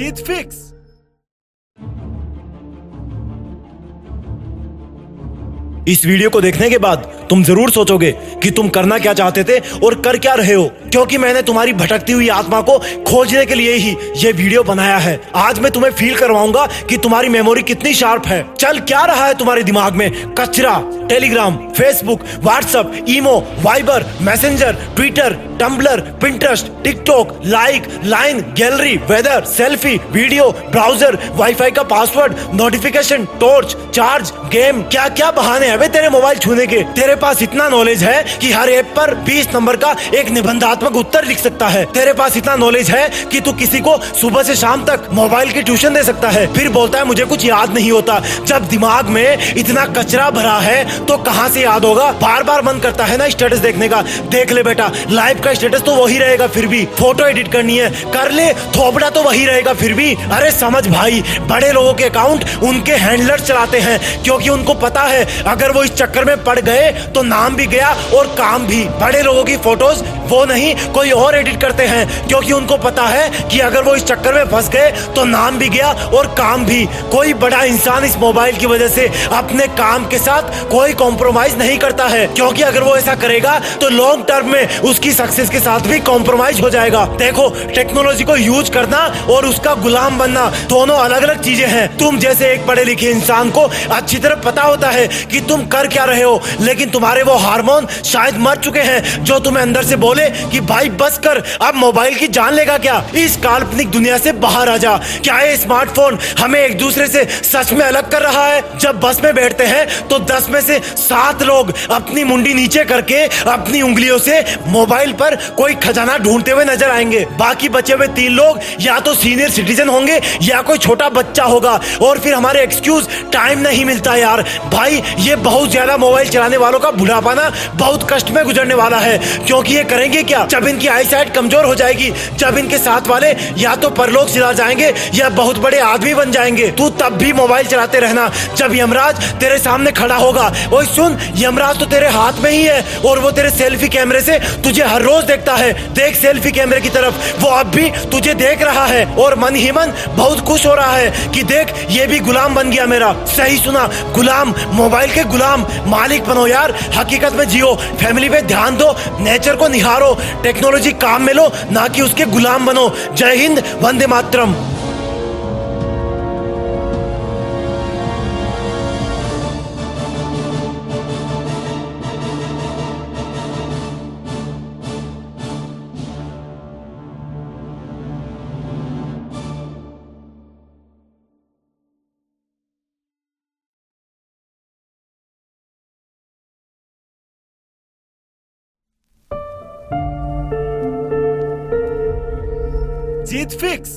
जीत fix इस video को देखने के बाद तुम ज़रूर सोचोगे कि तुम करना क्या चाहते थे और कर क्या रहे हो, क्योंकि मैंने तुम्हारी भटकती हुई आत्मा को खोजने के लिए ही ये वीडियो बनाया है। आज मैं तुम्हें फील करवाऊँगा कि तुम्हारी मेमोरी कितनी शार्प है। चल, क्या रहा है तुम्हारे दिमाग में? कचरा Telegram Facebook WhatsApp imo Viber messenger Twitter Tumblr Pinterest TikTok like line gallery weather selfie video browser WiFi का password notification torch charge game क्या क्या बहाने हैं तेरे मोबाइल छूने के? तेरे पास इतना नॉलेज है कि हर ऐप पर 20 नंबर का एक निबंधात्मक उत्तर लिख सकता है। तेरे पास इतना नॉलेज है कि तू किसी को सुबह से शाम तक मोबाइल की ट्यूशन दे सकता है। फिर बोलता है, मुझे कुछ याद नहीं होता। जब दिमाग में इतना कचरा भरा है तो कहाँ से याद होगा? बार बार मन करता है ना स्टेटस देखने का। देख ले बेटा लाइव का स्टेटस तो वही रहेगा फिर भी। फ़ोटो एडिट करनी है। कर ले, थोपड़ा तो वही रहेगा फिर भी। अरे समझ भाई, बड़े लोगों के अकाउंट उनके हैंडलर चलाते हैं, क्योंकि उनको पता है, अगर वो इस चक्कर में पड़ गए तो नाम भी गया और काम भी। बड़े लोगों की फ़ोटोज़ वो नहीं, कोई और एडिट करते हैं, क्योंकि उनको पता है कि अगर वो इस चक्कर में फंस गए तो नाम भी गया और काम भी। कोई बड़ा इंसान इस मोबाइल की वजह से अपने काम के साथ कोई कॉम्प्रोमाइज नहीं करता है, क्योंकि अगर वो ऐसा करेगा तो लॉन्ग टर्म में उसकी सक्सेस के साथ भी कॉम्प्रोमाइज हो जाएगा। देखो टेक्नोलॉजी को यूज़ करना और उसका गुलाम बनना, दोनों अलग अलग चीज़ें हैं। तुम जैसे एक पढ़े लिखे इंसान को अच्छी तरह पता होता है कि तुम कर क्या रहे हो, लेकिन तुम्हारे वो हार्मोन शायद मर चुके हैं, जो तुम्हें अंदर से बोले कि भाई, बस कर, अब मोबाइल की जान लेगा क्या? इस काल्पनिक दुनिया से बाहर आ जा। क्या ये स्मार्टफ़ोन हमें एक दूसरे से सच में अलग कर रहा है? जब बस में बैठते हैं तो दस में से सात लोग अपनी मुंडी नीचे करके अपनी उंगलियों से मोबाइल पर कोई खजाना ढूंढते हुए नज़र आएँगे। बाकी बचे हुए तीन लोग या तो सीनियर सिटीजन होंगे या कोई छोटा बच्चा होगा। और फिर हमारे एक्सक्यूज टाइम नहीं मिलता यार। भाई, ये बहुत ज़्यादा मोबाइल चलाने वालों का बुढ़ापा ना बहुत कष्ट में गुजरने वाला है, क्योंकि ये करेंगे क्या? जब इनकी आई साइड कमज़ोर हो जाएगी, जब इनके साथ वाले या तो परलोक सिला जाएँगे या बहुत बड़े आदमी बन जाएँगे, तू तब भी मोबाइल चलाते रहना। जब यमराज तेरे सामने खड़ा होगा, ओए सुन, यमराज तो तेरे हाथ में ही है और वो तेरे सेल्फी कैमरे से तुझे हर रोज देखता है। देख सेल्फी कैमरे की तरफ़, वो अब भी तुझे देख रहा है और मन ही मन बहुत खुश हो रहा है कि देख, ये भी गुलाम बन गया मेरा। सही सुना, गुलाम, मोबाइल के गुलाम, मालिक बनो यार। हकीकत में जियो फैमिली पे ध्यान दो नेचर को निहारो टेक्नोलॉजी काम में लो ना कि उसके गुलाम बनो। जय हिंद वंदे मातरम। जीत फिक्स